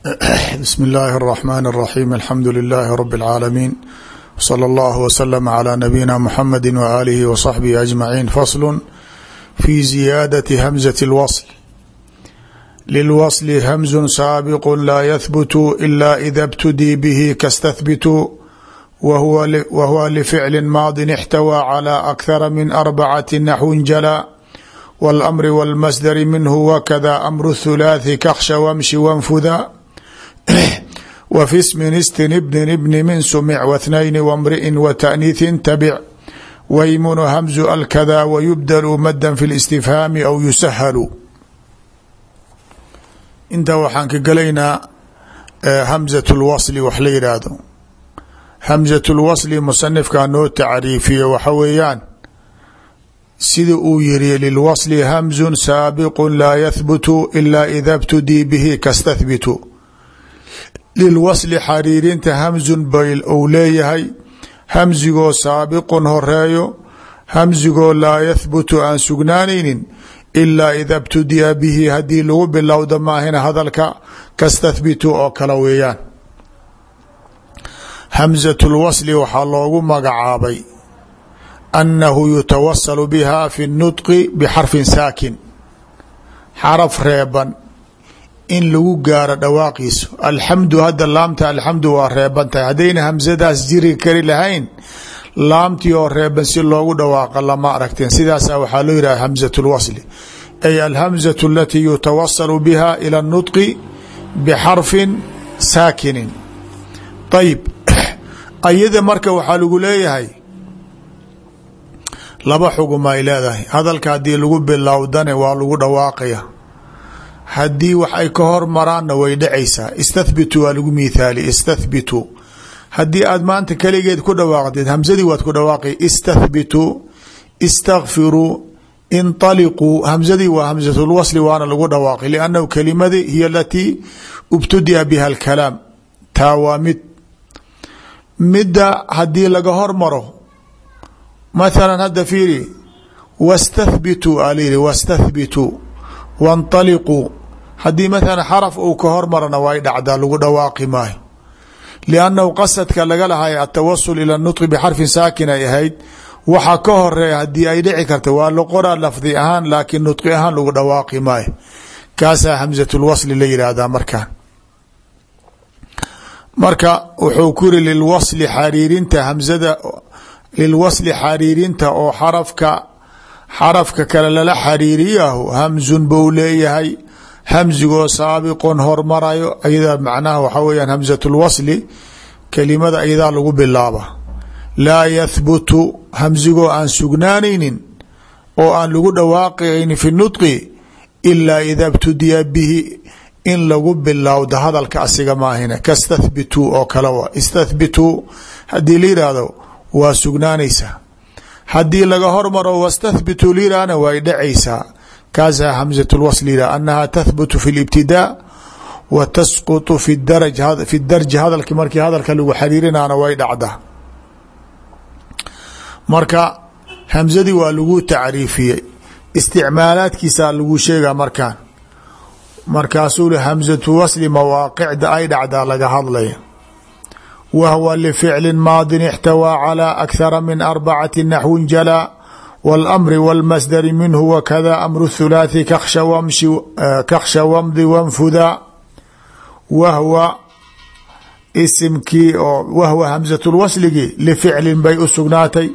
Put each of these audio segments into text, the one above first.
bsm اllahi الرحmn الرaxيm alxamdu لilaahi rb العaalamiin wslى اllah wslm عlى nabiyina mxamedi walihi wصaxbihi aجmaciin fasl fi ziyaadaةi hmزة اlwصl lilwصl hmz saabiq laa ythbt ila ida اbtudii bih kاstahbit whuwa lficli maadi اxtawى clى أkhara min arbacati naxwi jala wاlأmr wاlmasdr minhu wkda أmr الthulaaثi kakhsha wamshi wanfuda w fi smin istin bnin bni min sumic wاثnayn wاmriئi wتأniiثi tabic waymunu hamzu alkada wayubdlu madan fi اlistifhaami aw yusahalu intaa waxaan ka gelaynaa hamzaة اlwasli wax la yidhaahdo hamzaة اlwasli musanifkaa noo tacriifiye waxa weeyaan sida uu yiri lilwasli hamzu saabiqu laa yahbutu ila ida btudii bihi kastahbitu lilwasli xariirinta hamzun bayl ou leeyahay hamzigoo saabiqun horeeyo hamzigoo laa yahbutu aan sugnaanaynin ilaa ida btudiya bihi haddii lagu bilowda maahina hadalka kastahbitu oo kale weeyaan hamzat lwasli waxaa loogu magacaabay annahu yutawasalu biha fi nutqi bixarfin saakin xaraf reeban in lagu gaaro dhawaaqiisu. Alxamdu hadda laamta alxamdu waa reeban tahay. Haddayna hamsadaas jiri kari lahayn laamtii oo reeban si loogu dhawaaqa lama aragteen. Sidaasa waxaa loo yidhaha hamzat lwasli ay alhamzatu alatii yutawasalu biha ila nutqi bixarfin saakinin. Ayib ayada marka waxaa lagu leeyahay laba xugum ay leedahay. Hadalka haddii lagu bilowdane waa lagu dhawaaqaya haddii wax ay ka hormaraanna way dhacaysaa. Istathbitu waa lagu mithaali istathbitu. Haddii aad maanta keligeed ku dhawaaqdeed hamsadii waad ku dhawaaqay istathbitu. Istakfiruu inطaliquu hamsadii waa hamzatulwasli waana lagu dhawaaqay liannahu kelimadii hiyo alatii ubtudia biha alkalaam. Taa waa mid. Midda haddii laga hormaro mathala hadda fiiri wastathbituu aa layihi wastathbituu wanطaliquu haddii mathala xaraf uu ka hormarana way dhacdaa lagu dhawaaqi maayo. Liannahu qasadka laga lahay atawasul ila nutqi bixarfin saakin ay waxa ka horreeya haddii ay dhici karta waa la qoraa lafdi ahaan laakiin nutqi ahaan lagu dhawaaqi maayo. Kaasaa hamzatulwasli la yidhaahdaa markaan. Marka wuxuu ku yiri lilwasli xariirinta hamzada lilwasli xariirinta oo xarafka xarafka kale lala xariiriyahu bou leeyahay hamzigoo saabiqon hormarayo ayada macnaha waxaa weyaan hamzat lwasli kelimada ayadaa lagu bilaaba. Laa yahbutu hamzigoo aan sugnaanaynin oo aan lagu dhawaaqaynin fi nutqi ilaa ida btudiya bihi in lagu bilowdo hadalka asiga maahina kastathbituu oo kale wa istathbituu haddii la yidhaahdo waa sugnaanaysaa haddii laga hormaro wastahbituu layihahna way dhacaysaa kaasaa hamzat lwasl yihah annaha tahbutu fi libtidaa wa tasqutu fi daraj fi darji hadalki markii hadalka lagu xariirinaana way dhacdaa marka hamzadii waa lagu tacriifiyey isticmaalaadkiisaa lagu sheegaa markaan markaasuu hamzatu wasli mawaaqicda ay dhacdaa laga hadlaya whwa lficli maadi اxtawى calى akhara min arbacati naxwi jala wاlamri wاlmasdari minhu wakada amru thulaathi kakhsha wamdi wanfuda wahwa isimkii oo wahwa hamzat lwasligii lificlin bay u sugnaatay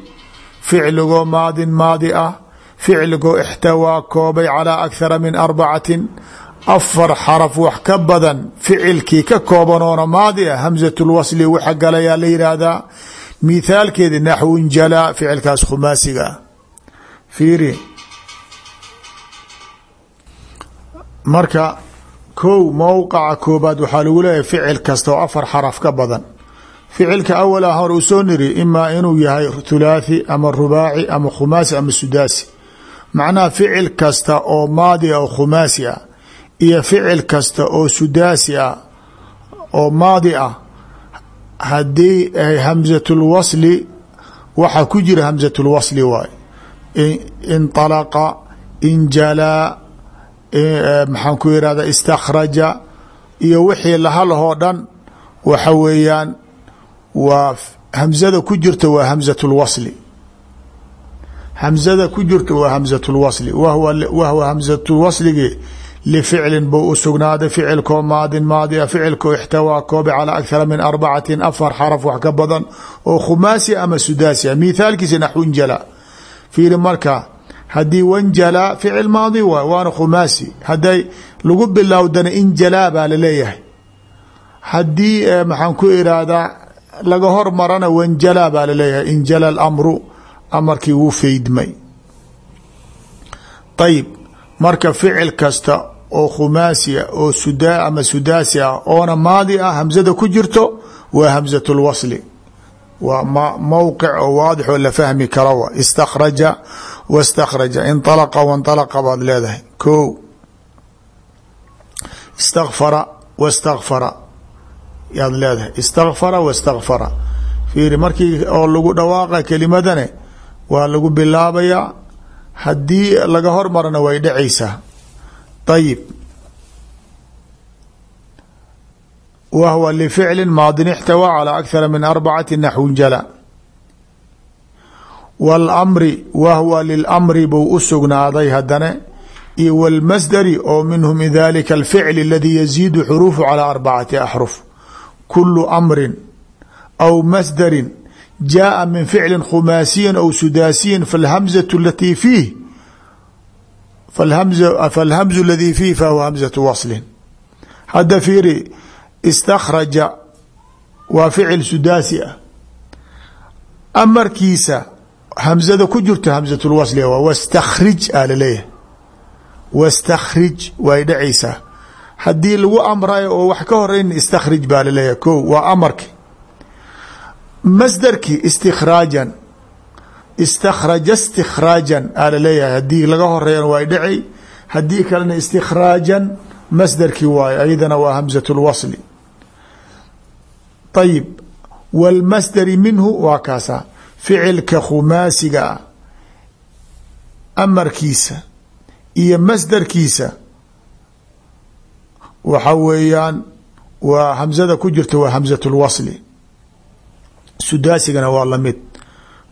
ficligoo maadin maadi ah ficligoo ixtawaa koobay calى akhara min arbacatin afar xaraf wax ka badan ficilkii ka koobanoona maadi ah hamzat lwasli waxa galayaa la yidhaahdaa mithaalkeedi naxwin jalaa ficilkaas khumaasiga ah fiiri. Marka kow mowqaca koobaad waxaa lagu leeyahay ficil kasta oo afar xaraf ka badan. Ficilka awala hor uu soo niri imaa inuu yahay thulaathi ama rubaaci ama khumaasi ama sudaasi. Macnaha ficil kasta oo maadi ah oo khumaasi ah iyo ficil kasta oo sudaasi ah oo maadi ah haddii hamzatulwasli waxaa ku jira hamzatulwasli waay inطalaqa injalaa maxaan ku irahda istakhraja iyo wixii lahalahoo dhan waxa weeyaan waa hamzada ku jirta waa hamzat lwasli hamzada ku jirta waa hamzat lwasli wahwa hamzatulwasligi lificlin buu u sugnaaday ficilkoo maadin maadia ficilkoo ixtawaa koobe calaa akhara min arbacatin afar xaraf wax ka badan oo khumaasi ama sudaasi a mithaalkiisa naxwinjala fiiri marka haddii wanjalaa ficil maadi waay waana khumaasi. Hadday lagu bilowdana injalaa baa la leeyahay haddii maxaan ku iraahdaa laga hormarana wanjalaa baa la leeyahay injala alamru amarkii wuu feydmay. Ayib marka ficil kasta oo khumaasi ah oo sudaa ama sudaasi ah oona maadi ah hamzada ku jirto waa hamzat lwasli waa mowqic oo waadix oo la fahmi karo wa. Istakraja wastakraja inalaqa wanalaqa baad leedahay. Ko istakfara wastakfara yaad leedahay. Istakfara wastakfara fiiri markii oo lagu dhawaaqa kelimadane waa lagu bilaabayaa haddii laga hormarana way dhacaysaa ayib wa hwa lficli maadin ixtawaa calى akthara min arbacati naxwin jala wاlmri wa hwa lilamri buu u sugnaaday hadane iyo wاlmasdari oo minhu min dalika alficl aladi yaziidu xuruufu calى arbacati axruf kulu amrin aw masdarin jaءa min ficli khumaasiyin aw sudaasiyin falhamzaة alatii fiih falhamzu اladii fiih fahuwa hamzaة waslin hadda fiiri istakraja waa ficil sudaasi ah. Amarkiisa hamzada ku jirto hamzat lwasli wastakhrij a la leeyahay wastakhrij way dhacaysaa haddii lagu amrayo oo wax ka horeyn istakhrij baa la leeyahay ko waa amarki. Masdarkii istikhraajan istakraja istikhraajan aa la leeyahay haddii laga horeeyana way dhaci haddii kalena waa hamzat lwasli ayib wاlmasdari minhu waa kaasa ficilka khumaasiga ah amarkiisa iyo masdarkiisa waxa weeyaan waa hamzada ku jirta waa hamzat اlwasli sudaasigana waa lamid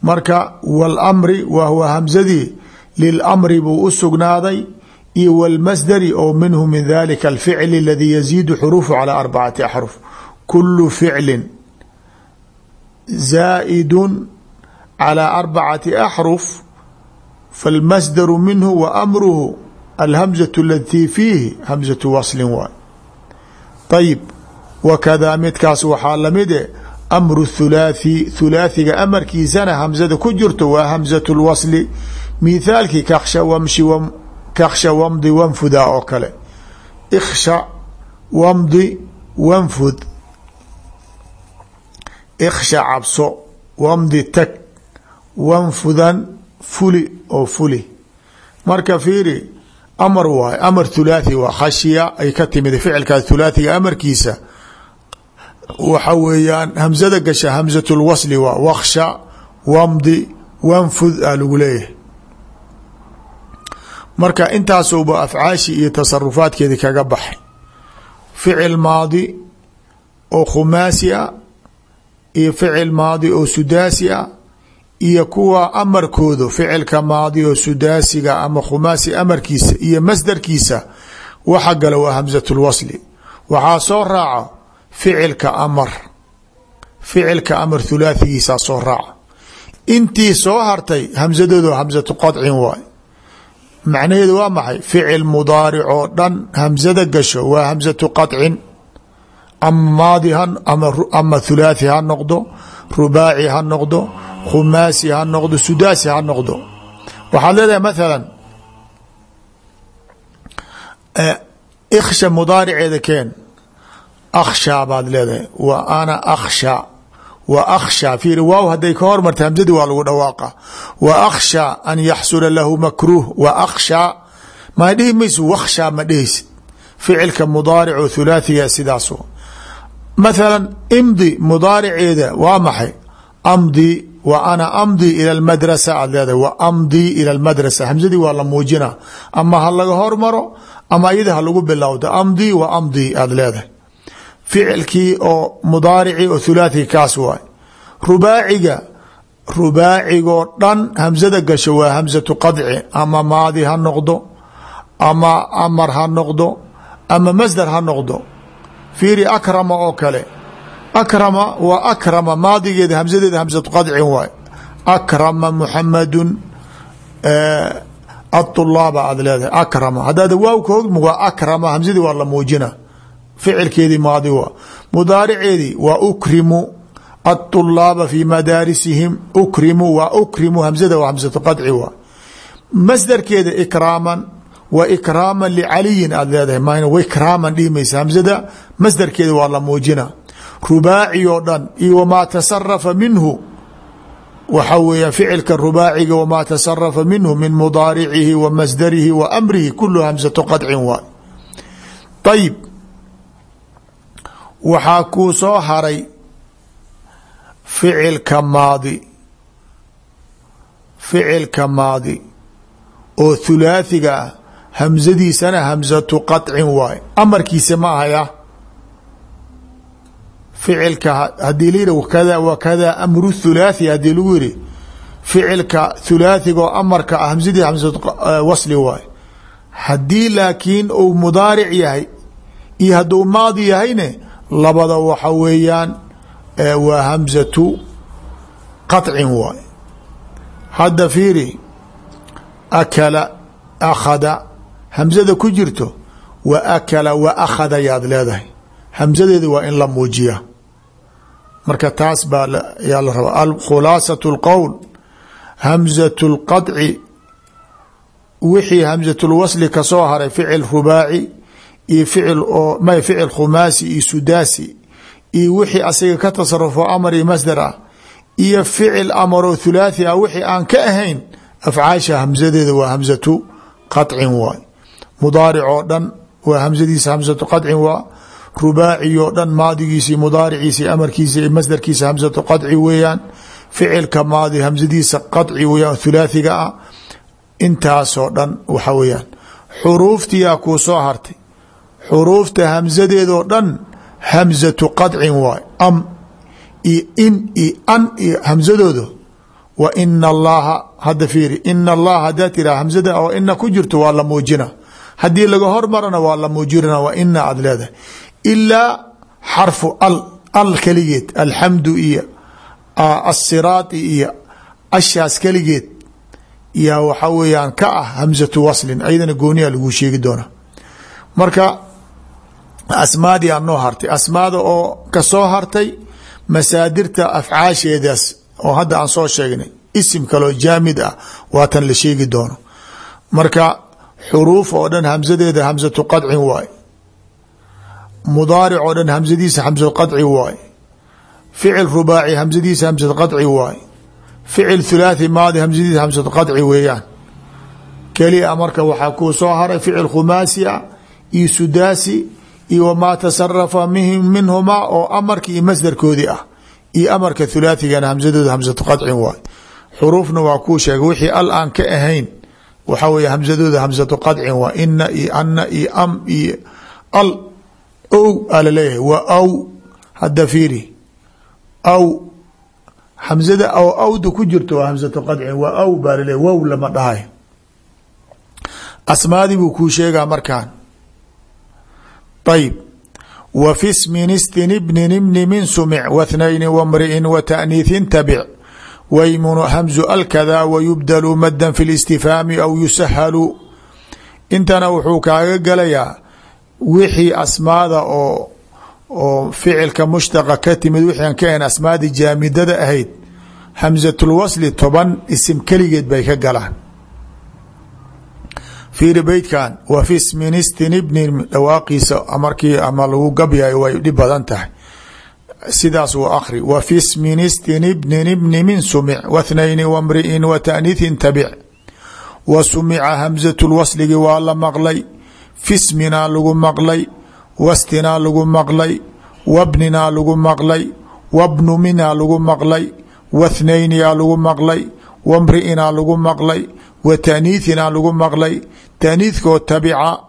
marka wاlmri wa huwa hamzadii lilamri buu u sugnaaday iyo wاlmasdari oo minhu min dalika alficl اladii yaziidu xuruufu calى arbacati axruf kulu ficlin zaaidu calى arbacati axruf falmasdaru minhu wa amruhu alhamzatu latii fiihi hamzatu waslin waay ayib wakadaa midkaas waxaa lamide amru thulaathi thulaathiga amarkiisana hamzada ku jirto waa hamzatu lwasli mithaalkii kaksha wamshi kaksha wamdi wanfuda oo kale iksha wamdi wanfud iksha cabso wamdi tag wanfudan fuli oo fuli. Marka fiiri amar waay amar thulaathi waa khashya ay ka timid ficilkaas thulaathiga amarkiisa. Waxa weeyaan hamzada gasha hamzat lwasli waa waksha wamdi wanfud a lagu leeyahay. Marka intaasuba afcaashi iyo tasarufaadkeedi kaga baxay. Ficil maadi oo khumaasi a iyo ficil maadi oo sudaasi ah iyo kuwa amarkoodu ficilka maadi oo sudaasiga ama khumaasi amarkiisa iyo masdarkiisa waxa gala waa hamzat lwasli waxaa soo raaca ficilka amar ficilka amar thulaathigiisaa soo raaca intii soo hartay hamsadoodu hamzatu qadcin waay. Macnaheedu waa maxay? Ficil mudaaric oo dhan hamzada gasho waa hamzatu qadcin ama maadi ama thulaathi ha noqdo rubaaci ha noqdo khumaasi ha noqdo sudaasi ha noqdo. Waxaad leedahay mathala iksha mudaariceeda keen akhshaa baad leedahay wa ana akhsha wa akhsha fiiri waaw hadday ka hormarta hamsadii waa lagu dhawaaqa. Wa akhsha an yaxsula lahu makruuh wa akhshaa ma dhihi mayso wakhshaa ma dhihaysid ficilka mudaaric oo thulaathiga sidaas mathala imdi mudaariceeda waa maxay? Amdi wa ana amdi ila lmadrasa aad leedahay wa amdi ila lmadrasa hamsadii waa la muujina ama ha laga hormaro ama iyada ha lagu bilowdo. Amdi wa amdi aad leedahay. Ficilkii oo mudaarici oo thulaathi kaas waay. Rubaaciga rubaacigoo dhan hamsada gasho waa hamsatu qadci. Ama maadi ha noqdo ama amar ha noqdo ama masdar ha noqdo fiiri akrama oo kale. Akrama waa akrama maadigeeda hamsadeeda hamsatu qadcin waay. Akrama muxamadun aulaaba aad leedahay. Akrama. Haddaada waaw ka hogm waa akrama hamsadii waa la muujina. Ficilkeedii maadi waa. Mudaariceedii waa ukrimu aulaaba fi madaarisihim. Ukrimu waa ukrimu hamsada waa hamsatu qadci waa. Masdarkeeda ikraaman wa ikraama licaliyin aad leedahay m ikraaman dhihimaysa hamsada masdarkeeda waa la muujina. Rubaaci oo dhan iyo wamaa tasarafa minhu. Waxa weeya ficilka rubaaciga wamaa tasarafa minhu min mudaaricihi wa masdarihi wa amrihi kulu hamsatu qadcin waay ayib waxaa kuu soo haray ficilka maadi. Ficilka maadi oo thulaathiga ah hamsadiisana hamsatu qaطcin waay. Amarkiisa ma ahaya ficilka haddii la yihi kada wakada amru thulaathi haddii lagu yihi ficilka thulaathiga oo amarka ah hamsadii hamsatu wasli waay. Haddii laakiin uu mudaaric yahay iyo hadduu maadi yahayne labada waxa weeyaan waa hamsatu qaطcin waay. Hadda fiiri akala akhada hamsada ku jirto wa akala wa akhada yaad leedahay. Hamsadeeda waa in la muujiya marka taas baa yaa la rabaa. Alkhulaasatu اlqowl hamsatu اlqadci wixii hamsatulwasli ka soo haray ficil rubaaci iyo ficil oo may ficil khumaasi iyo sudaasi iyo wixii asiga ka tasarufo amar iyo masdar ah iyo ficil amaroo hulaathi ah wixii aan ka ahayn afcaasha hamsadeeda waa hamzatu qadcin waay mudaaric oo dhan waa hamsadiisa hamsatu qadcin waa rubaaci oo dhan maadigiisii mudaariciisi amarkiisi masdarkiisa hamsatu qadci weeyaan ficilka maadi hamsadiisa qadci weyaan thulaathiga ah intaasoo dhan waxa weyaan xuruuftiyaa kuu soo hartay. Xuruufta hamsadeedoo dhan hamsatu qadcin waay. Am io in io an iyo hamsadooda wa ina allaha hadda fiiri ina allaha haddaa tiraa hamsada oo ina ku jirto waa la muujina haddii laga hormarana waa la muujinana waa ina aad leedahay. Ilaa xarfu al al keligeed alxamdu iyo asiraati iyo ashaas keligeed. Yaa waxa weeyaan ka ah hamsatu waslin ayadana gooniya laguu sheegi doona marka asmaadii aa noo hartay. Asmaada oo ka soo hartay masaadirta afcaasheedaas oo hadda aan soo sheegnay isim kaloo jaamid ah waatan la sheegi doono. Marka xuruuf oo dhan hamsadeeda hamsatu qadcin waay mudaaric oo dhan hamsadiisa hamsatu qadci waay ficil rubaaci hamsadiisa hamsatu qadci waay ficil thulaathi maadi hamsadiisa hamsatu qadci weeyaan kelia marka waxaa kuu soo haray ficil khumaasi ah iyo sudaasi iyo wamaa tasarafa minhumaa oo amarki iyo masdarkoodii ah iyo amarka thulaathigana hamsadooda hamsatu qadcin waay xuruufna waa kuu sheegay wixii al aan ka ahayn waxaa wey hamsadooda hamsatu qadcin waa ina iyo ana iyo am iyo al ow aa la leeyahay waa aw hadda fiiri. Aw hamsada aw awda ku jirto waa hamsatu qadcin waa aw baa laleeyahy wow lama dhahay. Asmaadii buu kuu sheegaa markaan. Ayb wa fi smin stinibnin ibni min sumic wa thnayni wa mri'in wa taaniithin tabic waymunu hamzu alkada wayubdalu madan fi اlistifhaami aw yusahalu. Intana wuxuu kaaga galayaa wixii asmaada oo oo ficilka mushtaqa ka timid wixii aan ka ahayn asmaadii jaamidada ahayd hamsatulwasli toban isim keligeed bay ka galaan. Fiiri beytkan wa fi sministin ibnin dhawaaqiisa markii ama lagu gabyayo way dhib badan tahay sidaas u akri wa fi sministin ibnin ibni min sumic wathnayni wamri'in wa taaniithin tabic wa sumica hamsatulwasligi waa la maqlay fisminaa lagu maqlay wastinaa lagu maqlay wabninaa lagu maqlay wabnuminaa lagu maqlay wathnayniyaa lagu maqlay wamri'inaa lagu maqlay wa taaniithinaa lagu maqlay. Taaniidkoo tabica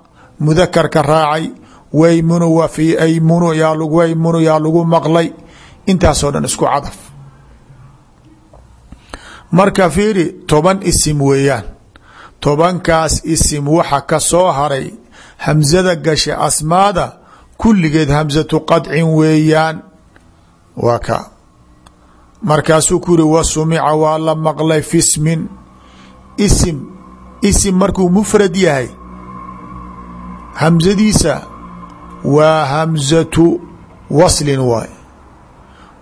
mudakarka raacay waymunu wa fii aymunu yaa waymunu yaa lagu maqlay. Intaasoo dhan isku cadaf. Marka fiiri toban isim weeyaan. Tobankaas isim waxa ka soo haray hamsada gasha asmaada kulligeed hamsatu qadcin weeyaan. Waa ka. Markaasuu ku yiri wa sumica waa la maqlay fismin. Isim isim markuu mufrad yahay hamsadiisa waa hamsatu waslin waay.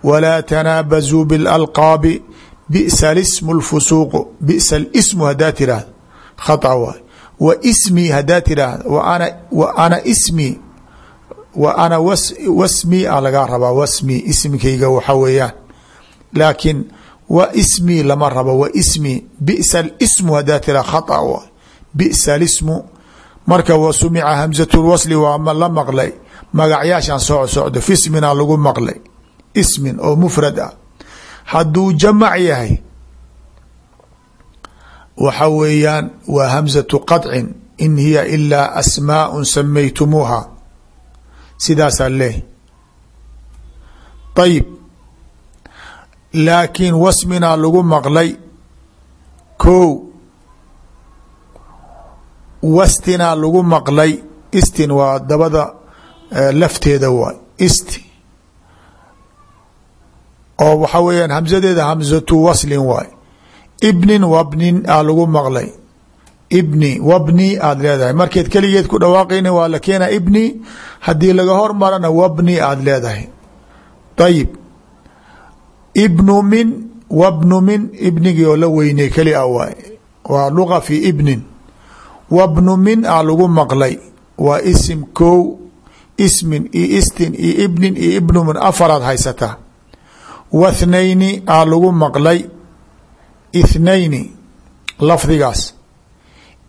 Walaa tanaabazuu biاlalqaabi bisa lismu lfusuuqu bisa lismu hadaa tiraahda khata waay. Wa ismii hadaa tiraahda wa ana ismii wa ana wasmii a lagaa rabaa wasmii ismkayga waxa weeyaan. Laakiin wa ismii lama rabo wa ismii bisa lismu hadaa tiraha khata waay. Bisa lismu marka wa sumica hamsat lwasli waa la maqlay. Magacyaashan soo socdo fismina lagu maqlay. Ismin oo mufrad ah. Hadduu jamac yahay waxa weeyaan waa hamsatu qadcin in hiya ilaa asmaaء samaytumuuha sidaasaa leeh ayib laakiin wasminaa lagu maqlay. Ko wastinaa lagu maqlay istin waa dabada lafteeda waay. Isti oo waxa weeyaan hamsadeeda hamsatu waslin waay. Ibnin wabnin aa lagu maqlay. Ibni wabni aada leedahay. Markeed keligeed ku dhawaaqayna waa la keena ibni haddii laga hormarana wabni aada leedahay. Ayib ibnu min wabnu min ibnigii oo la weynay keli a waay. Waa luga fi ibnin wabnu min aa lagu maqlay. Waa isim kow ismin iyo istin iyo ibnin iyo ibnu min afaraad haysataa wathnayni aa lagu maqlay. Ithnayni lafdigaas.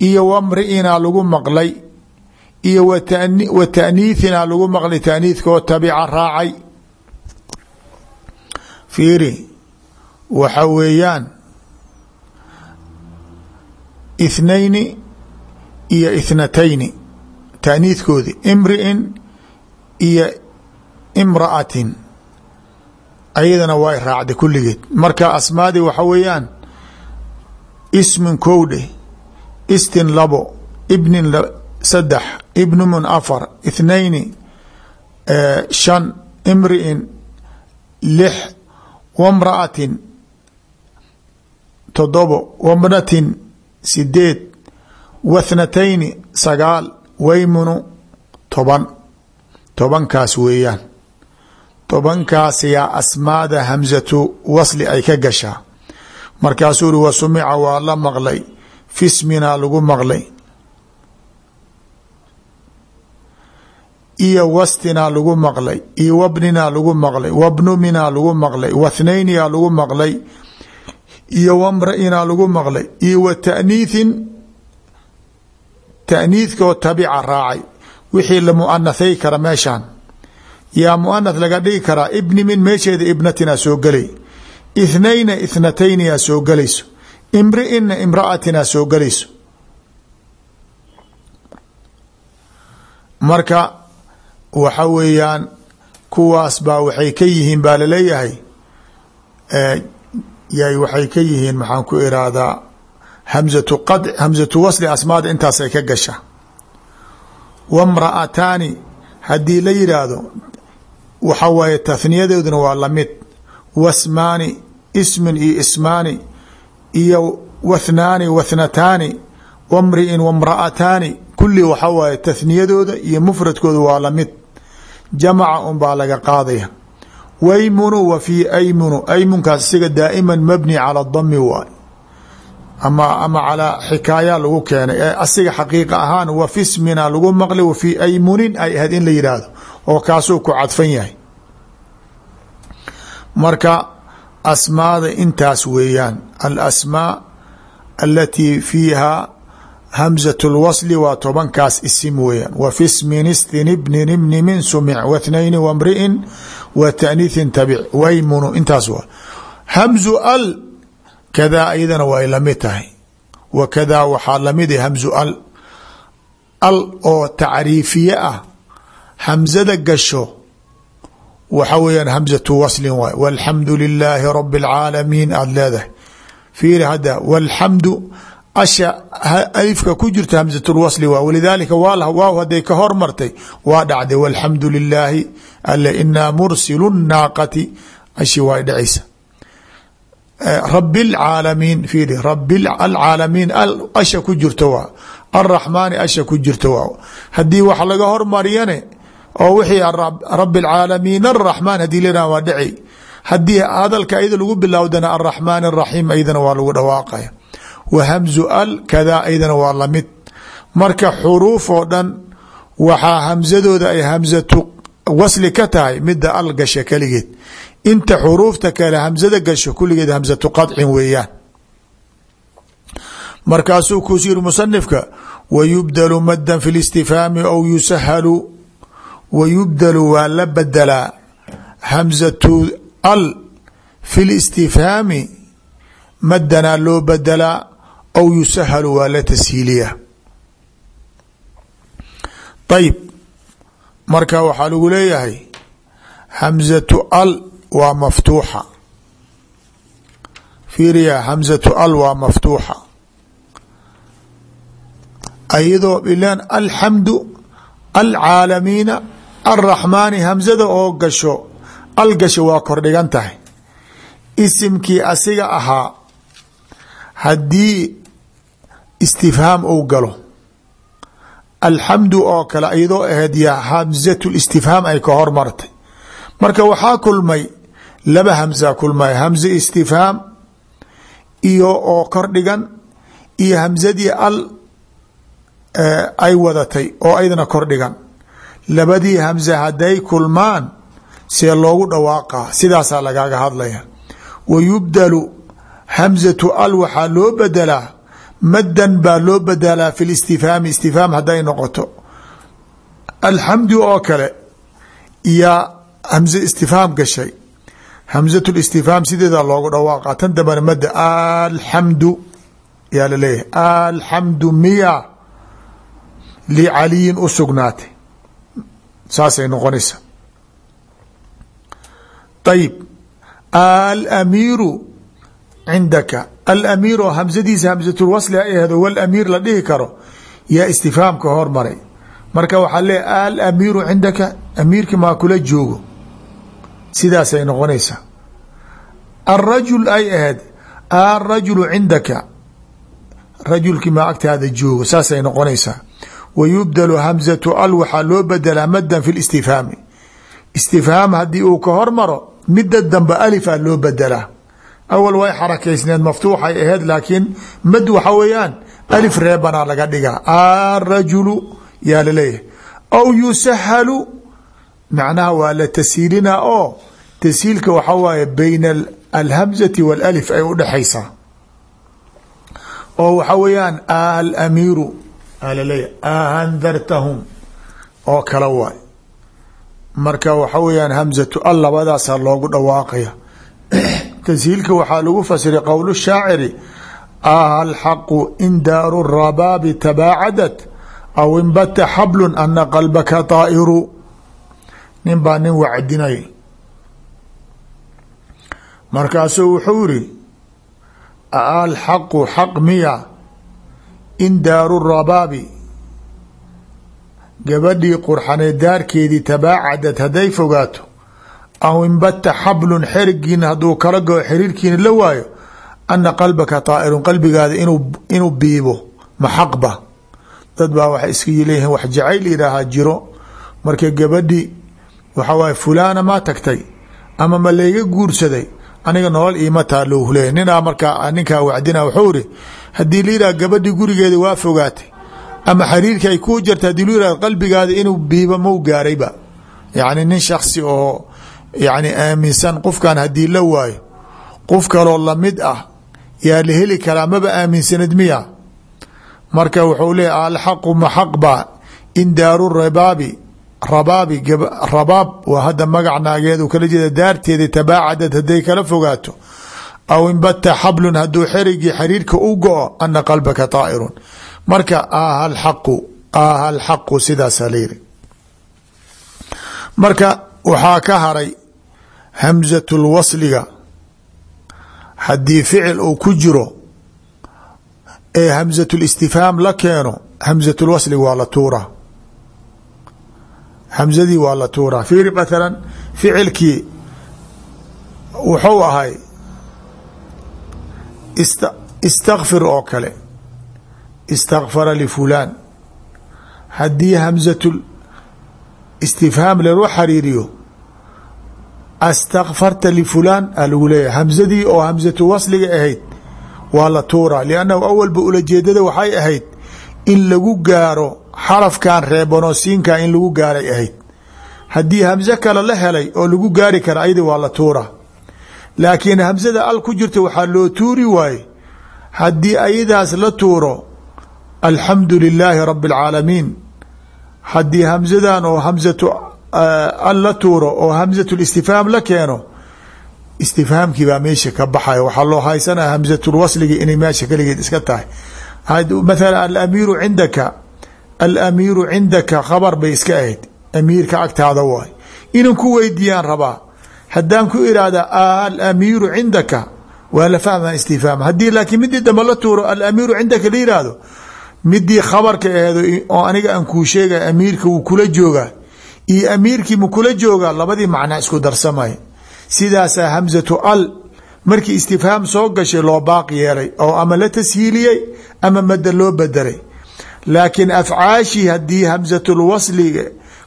Iyo wamri'inaa lagu maqlay. Iyo wa taaniithinaa lagu maqlay. Taaniithkaoo tabica raacay. Fiiri waxa weeyaan. Ithnayni iyo ithnatayni taaniithkoodi imri'in iyo imra'atin. Ayadana way raacday kulligeed. Marka asmaadii waxa weeyaan ismin kowdhe istin labo ibnin saddex ibnumun afar ithnayni shan imri'in lix wamra'atin todobo wamratin sideed wathnatayni sagaal waymunu toban. Tobankaas weeyaan. Tobankaas yaa asmaada hamsatu wasli ay ka gashaa. Markaasuu uri wa sumica waa la maqlay. Fisminaa lagu maqlay. Iyo wastinaa lagu maqlay. Iyo wabninaa lagu maqlay. Wabnuminaa lagu maqlay. Wathnayniyaa lagu maqlay. Iyo wamra-inaa lagu maqlay. Iyo wa taaniithin taaniithkaoo tabica raacay. Wixii la muanathay kara meeshaan. Yaa muanath laga dhigi karaa ibni min meesheeda ibnatinaa soo gelay. Ithnayna ithnatayniyaa soo gelayso. Imri'inna imra'atinaa soo gelayso. Marka waxa weeyaan kuwaas baa waxay ka yihiin baa la leeyahay waxay ka yihiin maxaan ku iraahdaa hamzatu wasli asmaada intaasay ka gasha. Wamra'ataani haddii la yidhaahdo waxa waaye tahniyadooduna waa la mid wasmaani ismin iyo ismaani iyo wathnaani wathnataani wamri'in wamra'ataani kulli waxa waaye tahniyadooda iyo mufradkooda waa la mid jamaca un baa laga qaadaya. Waymunu wa fii aymunu aymunkaas isaga daa'iman mabni cala dami waay ama calaa xikaaya lagu keenay. Ee asiga xaqiiqa ahaan wa fi smina lagu maqlay wa fii aymunin ay ahayd in la yidhaahdo oo kaasuu ku cadfan yahay. Marka asmaada intaas weeyaan. Alasmaa alatii fiiha hamzat lwasli waa tobankaas isim weeyaan. Wa fi smin stini bnin bnimin sumic wathnayni wamri'in wa taaniithin tabic waymunu intaas waa. Hamzu kadaa ayadana way la mid tahay. Wa kadaa waxaa la mid hamzu al. Al oo tacriifiye ah. Hamzada gasho. Waxa weeyaan hamzatu waslin waay. Walxamdu lilaahi rabi اlcaalamiin aada leedahay. Fiiri hadda walxamdu asha alifka ku jirta hamzatulwasli waa. Walidaalika waa waaw hadday ka hormartay waa dhacday. Walxamdu lilaahi ale inaa mursilu naaqati. Ashi waa dhacaysa rabi اlcaalamiin fiiri rabi alcaalamiin asha ku jirto waa alraxmaani asha ku jirto waa. Haddii wax laga hormariyane oo wixii rabi اlcaalamiin araxmaan haddii laa waa dhaci haddii hadalka ayada lagu bilowdana araxmaan araxiim aydana waa lagu dhawaaqaya. Wa hamzu al kadaa aydana waa la mid marka xuruuf oo dhan waxaa hamsadooda ay hamsatu wasli ka tahay mida al keligeed inta xuruufta kale hamsada gasho kulligeed hamsatu qadcin weeyaan. Markaasuu kuus yiri musanifka wayubdalu madan fi listifhaami aw yusahalu wayubdalu waa la bedelaa hamsatu al fi listifhaami madanaa loo bedelaa aw yusahalu waa la tashiiliya ayib marka waxaa lagu leeyahay hamsatu al waa maftuuxa. Fiiriya hamsatu al waa maftuuxa. Ayadoo ilan alxamdu alcaalamiina alraxmaani hamsada oo gasho al gasho waa kordhigan tahay. Isimkii asiga ahaa haddii istifhaam uu galo alxamdu oo kale iyadoo ahayd hamsatu istifhaam ay ka hormartay marka waxaa kulmay laba hamsa kulmay hamse istifhaam iyo oo kordhigan iyo hamsadii al ay wadatay oo aydana kordhigan labadii hamse hadday kulmaan see loogu dhawaaqaa sidaasaa lagaaga hadlaya. Wa yubdalu hamsatu al waxaa loo bedelaa maddan baa loo bedelaa fi listifhaami istifhaam hadday noqoto. Alxamdu oo kale yaa hamse istifhaam gashay hamsatu listifhaam sideeda loogu dhawaaqa tan dambana madda alxamdu yaa la leeyahay alxamdu miya licaliyin u sugnaatay. Saasay noqonaysa ayib alamiiru cindaka. Alamiir oo hamsadiisa hamsatulwasli ay ahdo walamiir la dhihi karo. Yaa istifhaamka hormaray. Marka waxaa leeya alamiiru cindaka. Amiirki maa kula joogo sidaasay noqonaysaa. Alrajul ay ahayd alrajulu cindaka. Rajulkii maa agtaada joogo saasay noqonaysaa. Wa yubdalu hamsatu al waxaa loo bedelaa madan fi listifhaami istifhaam haddii uu ka hormaro midda dambe alifaa loo bedelaa awal way xarakaysneed maftuuxay ahayd laakiin mad waxa weeyaan alif reebanaa laga dhigaa. Alrajulu yaa la leeyahay aw yusahalu macnaha waa la tashiilinaa oo tashiilka waxa waaye bayna alhamzati waalalif ay udhexaysaa oo waxa weeyaan alamiiru aa la leeyahay ahandartahum oo kale waay. Marka waxa weeyaan hamzatu al labadaasaa loogu dhawaaqaya tashiilka waxaa lagu fasiray qowl shaaciri ah alxaqu in daaru rabaabi tabaacadat aw inbata xablu ana qalbaka daa'iru nin baa nin wacdinay. Markaasuu wuxuu iri alxaqu xaq miya in daaru rabaabi. Gabadhii qurxaneed daarkeedii tabaacadad hadday fogaato aw inbata xablun xerigiina hadduu kala goo xiriirkiina la waayo ana qalbaka taa'irun qalbigaada inuu biibo maxaqba dad baa waxay iska leeyihiin wax jacayl yidhaahaa jiro. Marka gabadhi waxa waaye fulaana maa tagtay ama ma layga guursaday aniga nolol iima taalo leeya ninaa markaa ninkaa wacdina wuxuu iri haddii la yidhaha gabadhi gurigeeda waa fogaatay ama xiriirka ay kuu jirta haddii qalbigaada inuu biibo mau gaarayba. Yacni nin shaksi oo yani aaminsan qofkan haddii la waayo qof kaloo la mid ah yaa la heli karaa maba aaminsanid miya marka wuxuu leeya alxaqu maxaqba in daaru rabaabi rabaabi rabaab waa hadda magac naageedu kala jeeda daarteeda tabaacadad hadday kala fogaato. Aw inbata xablun hadduu xerigii xiriirka u go-o ana qalbaka taa'irun. Marka aha alxaqu aha alxaqu sidaasaa la yiri marka waxaa ka haray hamsatul wasliga. Haddii ficil uu ku jiro ee hamsatul istifhaam la keeno hamsatul wasliga waa la tuuraa hamsadii waa la tuuraa. Fiiri mathalan ficilkii wuxuu ahay istakfir oo kale. Istakfara lifulaan haddii hamsatul istifhaam lagu xariiriyo astakfarta lifulaan a lagu leeyahay. Hamsadii oo hamsatu wasliga ahayd waa la tuuraa. Liannahu awalba ulajeedada waxay ahayd in lagu gaaro xarafkan reebanoo siinka in lagu gaaray ahayd. Haddii hamso kale la helay oo lagu gaari kara ayadi waa la tuuraa. Laakiin hamsada al ku jirta waxaa loo tuuri waaye haddii ayadaas la tuuro alxamdu lilaahi rabi اlcaalamiin haddii hamsadan oo hamsatu al la tuuro oo hamsatu listifhaam la keeno istifhaamkii baa meesha ka baxaya. Waxaa loo haysanaya hamsatulwasligi inay meesha keligeed iska tahay. Mathala alamiiru cindaka alamiiru cindaka khabar bay iska ahayd. Amiirka agtaada waay. Inan ku weydiiyaan rabaa. Haddaan ku irahda alamiiru cindaka. Waa la fahma istifhaam haddii laakiin midii dambe la tuuro alamiiru cindaka la yihahdo midii khabarka aheedo oo aniga aan kuu sheegay amiirka wuu kula joogaa. Iyo amiirkii ma kula joogaa labadii macnaa isku darsamay. Sidaasaa hamsatu al markii istifhaam soo gashay loo baaqi yeelay oo ama la tashiiliyey ama mada loo bedelay laakiin afcaashii haddii hamsatulwasliga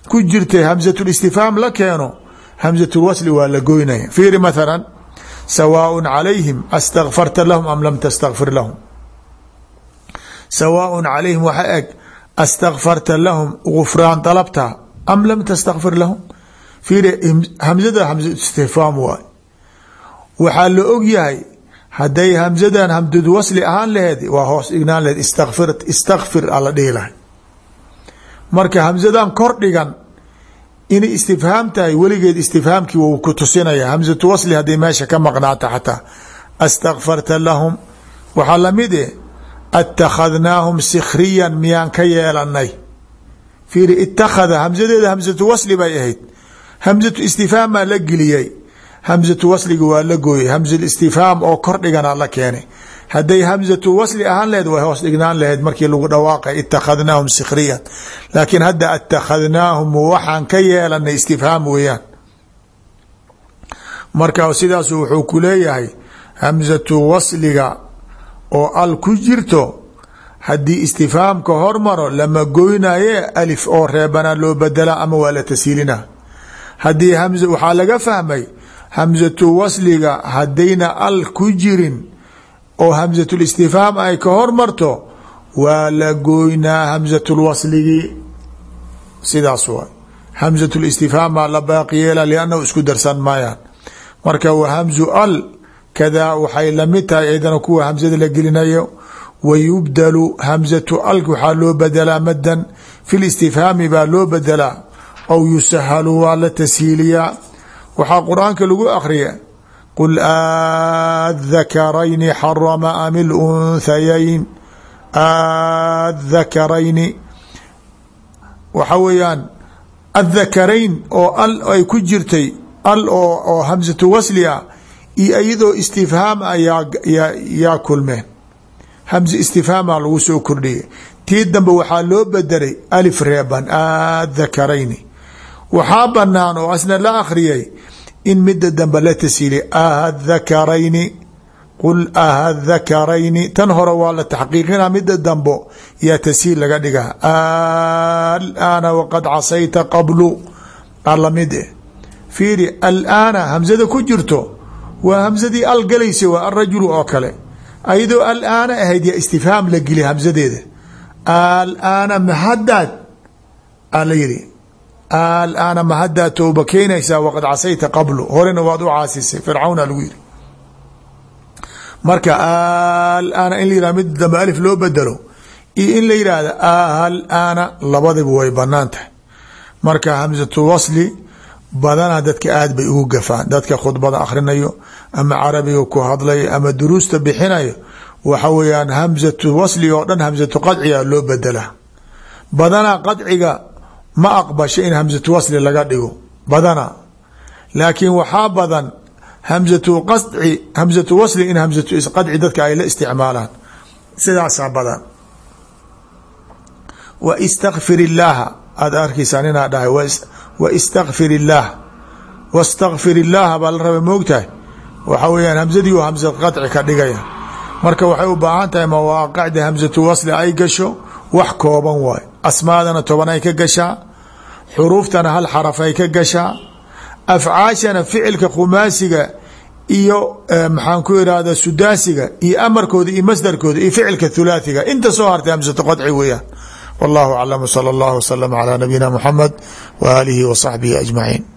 ku jirtay hamsatulistifhaam la keeno hamsatulwasli waa la goynaya. Fiiri mathalan sawaaء calayhim astakfarta lahum am lam tastakfir lahum. Sawaaء calayhim waxa eg astakfarta lahum gufraan dalabta am lam tastakfir lahum. Fiiri hamsada hamsaistifhaam waay. Waxaa la og yahay hadday hamsadan hamdud wasli ahaan laheed waa hoos dhignaan laheed istakfir istakfir a la dhihi marka hamsadan kor dhigan inay istifhaam tahay weligeed istifhaamkii wuu ku tusinaya hamsatu wasli hadday meesha ka maqnaata xataa. Astakfarta lahum. Waxaa la mid e attakhadnaahum sikhriyan miyaan ka yeelanay fiiri itakhada hamsadeeda hamsatu wasli bay ahayd. Hamsatu istifhaamaa la geliyey hamsatu wasliga waa la gooyey. Hamsa istifhaam oo kor dhigana la keenay. Hadday hamsatu wasli ahaan laheed way hoos dhignaan laheyd markii lagu dhawaaqay itakhadnaahum sikhriyan laakiin hadda attakhadnaahum waxaan ka yeelanay istifhaam weeyaan. Marka sidaasu wuxuu ku leeyahay hamsatu wasliga oo al ku jirto haddii istifhaamka hormaro lama goynaye alif oo reebana loo bedelaa ama waa la waxaa laga fahmay hamsatu wasliga haddayna al ku jirin oo hamsatul istifhaam ay ka hormarto waa la gooynaa hamsatul wasligi. Sidaas waay. Hamsatul istifhaamaa la baaqi yeela liannahu isku darsan maayaan. Marka wa hamsu al kadaa waxay la mid tahay eedana kuwa hamsada la gelinayo. Wa yubdalu hamsatu al waxaa loo bedelaa madan fi listifhaami baa loo bedelaa aw yusahalu waa la tashiiliyaa waxaa qur'aanka lagu akriya qul aadhakarayni xarama am ilunhayayn aadhakarayni waxa weeyaan athakarayn oo al ay ku jirtay al oo oo hamsatu wasli ah iyo iyadoo istifhaam ah yaa yaa kulmeen. Hamse istifhaamaa ah lagu soo kordhiyey. Tii dambe waxaa loo bedelay alif reeban aadhakarayni waxaa banaan oo asna la akhriyay in mida dambe la tashiiliya ahaذakarayni qul ahaذakarayni tan hore waa la taxqiiqina mida dambo yaa tashiil laga dhigaa alaana waqad casayta qablu. Aa la mid eh. Fiiri alaana hamsada ku jirto waa hamsadii al galaysa waa alrajulu oo kale. Ayadoo alaana ahayd yaa istifhaam la geli hamsadeeda alaana mahadaad aa la yidhi alaana ma haddaa tooba keenaysaa waqad casayta qablu. Horena waad u caasisay. Fircawna lagu yiri marka alaana in la yihah mid dambe alif loo bedelo iyo in la yidhaahda alaana labadiba way bannaan tahay. Marka hamsatu wasli badana dadka aad bay ugu gafaan. Dadka khudbada akhrinayo ama carabiga ku hadlayo ama duruusta bixinayo waxa weeyaan hamsatu wasli oo dhan hamsatu qadciga loo bedelaa badanaa qadciga ma aqbasho in hamsatu wasli laga dhigo badana. Laakiin waxaa badan hamzatu qasci hamzatu wasli in hamzatu qadci dadka ay la isticmaalaan. Sidaasaa badan. Wa istakfir illaaha aada arkaysaan inaa dhahay wa istakfir illaah wastakfir illaaha baa la raba moogtahay. Waxa weeyaan hamzadii u hamsa qadci ka dhigaya marka waxay u baahan tahay mawaaqicda hamzatu wasli ay gasho wax kooban waay. Asmaadana toban ay ka gashaa xuruuftana hal xarafay ka gashaa afcaashana ficilka khumaasiga iyo eh, maxaan ku irahda sudaasiga iyo amarkooda iyo masdarkooda iyo ficilka thulaathiga. Inta soo hartay amsatu qadci weeyaan. Wallahu aclam sala allah waslama calaa nabiyina muxamed wa aalihi wa